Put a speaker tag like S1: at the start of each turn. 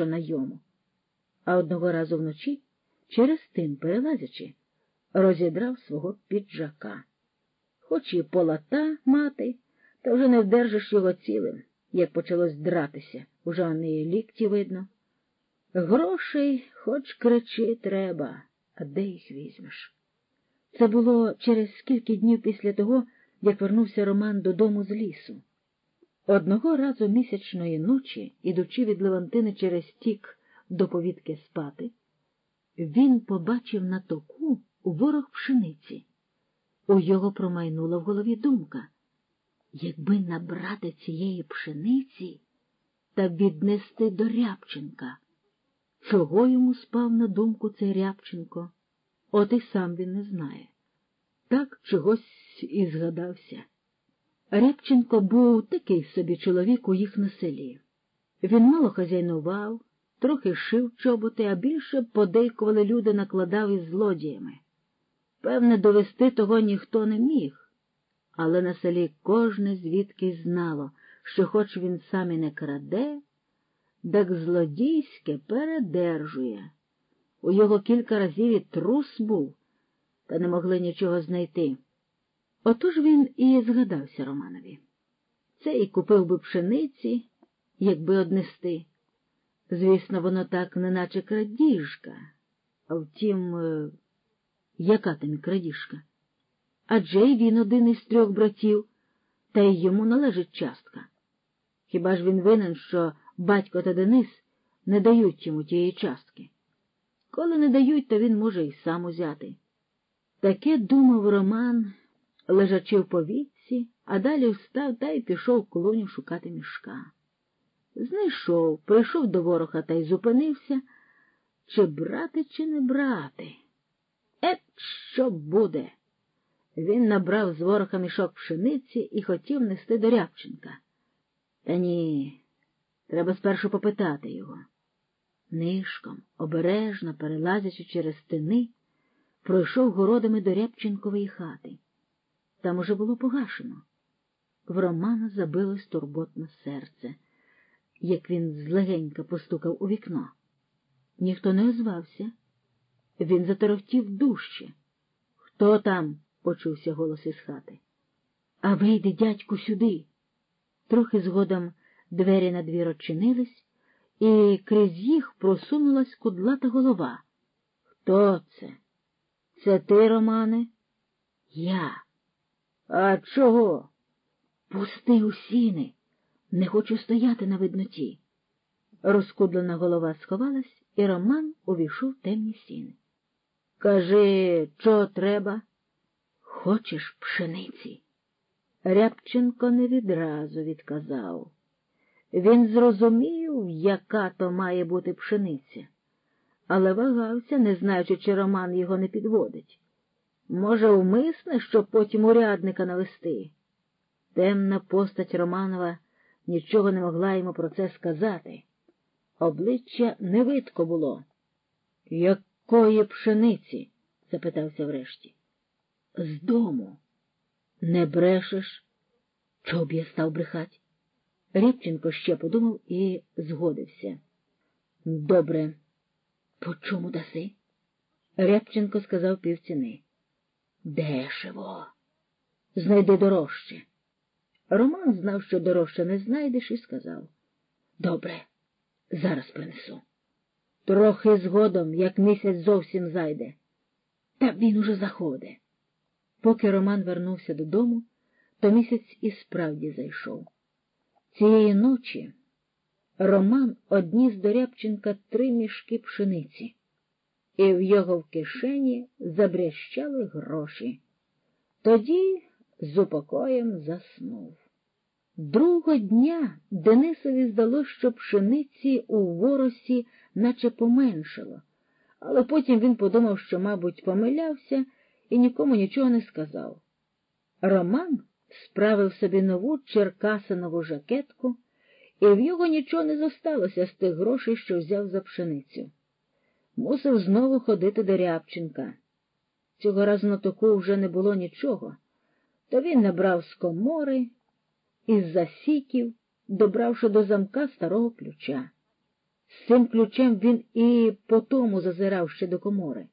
S1: що на йому. А одного разу вночі, через тин перелазячи, розідрав свого піджака. Хоч і полата мати, та вже не вдержиш його цілим, як почалось дратися, уже у неї лікті видно. Грошей хоч кричи треба, а де їх візьмеш? Це було через скільки днів після того, як вернувся Роман додому з лісу. Одного разу місячної ночі, ідучи від Левантини через тік до повітки спати, він побачив на току ворог пшениці. У його промайнула в голові думка якби набрати цієї пшениці та віднести до Рябченка. Чого йому спав на думку цей Рябченко? От і сам він не знає. Так чогось і згадався. Рябченко був такий собі чоловік у їх на селі. Він мало хазяйнував, трохи шив чоботи, а більше подейкували люди накладав із злодіями. Певне, довести того ніхто не міг, але на селі кожне звідки знало, що хоч він сам і не краде, так злодійське передержує. У його кілька разів і трус був, та не могли нічого знайти. Отож він і згадався Романові. Це і купив би пшениці, якби однести. Звісно, воно так, неначе крадіжка, а втім, е, яка там крадіжка? Адже й він один із трьох братів, та й йому належить частка. Хіба ж він винен, що батько та Денис не дають йому тієї частки? Коли не дають, то він може і сам узяти. Таке думав Роман, лежачи в повітці, а далі встав та й пішов клуню шукати мішка. Знайшов, прийшов до ворога та й зупинився, чи брати, чи не брати. Ет, що буде? Він набрав з ворога мішок пшениці і хотів нести до Рябченка. Та ні, треба спершу попитати його. Нишком, обережно перелазячи через стени, пройшов городами до Рябченкової хати. Там уже було погашено. В Романа забилось турботне серце, як він злегенька постукав у вікно. Ніхто не озвався. Він заторохтів дужче. Хто там? почувся голос із хати. А вийди, дядьку, сюди. Трохи згодом двері на двір очинились, і крізь їх просунулась кудлата голова. Хто це? Це ти, Романе? Я. А чого? Пусти у сіни. Не хочу стояти на видноті. Розкудлена голова сховалась, і Роман увійшов в темні сіни. Кажи, що треба? Хочеш пшениці? Рябченко не відразу відказав. Він зрозумів, яка то має бути пшениця, але вагався, не знаючи, чи Роман його не підводить. Може, умисне, щоб потім урядника навести. Темна постать Романова нічого не могла йому про це сказати. Обличчя не видко було. Якої пшениці? запитався врешті. З дому. Не брешеш? Чого б я став брехать? Рябченко ще подумав і згодився. Добре. По чому даси? Рябченко сказав півціни. Дешево. Знайди дорожче. Роман знав, що дорожче не знайдеш, і сказав Добре, зараз принесу. Трохи згодом, як місяць зовсім зайде. Та він уже заходить. Поки Роман вернувся додому, то місяць і справді зайшов. Цієї ночі Роман одніс до Рябченка три мішки пшениці, і в його в кишені забрящали гроші. Тоді з упокоєм заснув. Другого дня Денисові здалося, що пшениці у воросі наче поменшало, але потім він подумав, що, мабуть, помилявся і нікому нічого не сказав. Роман справив собі нову черкасинову жакетку, і в його нічого не зосталося з тих грошей, що взяв за пшеницю. Мусив знову ходити до Рябченка. Цього разу на току вже не було нічого, то він набрав з комори із засіків, добравши до замка старого ключа. З цим ключем він і по тому зазирав ще до комори.